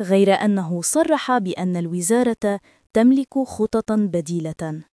غير أنه صرح بأن الوزارة تملك خططا بديلة.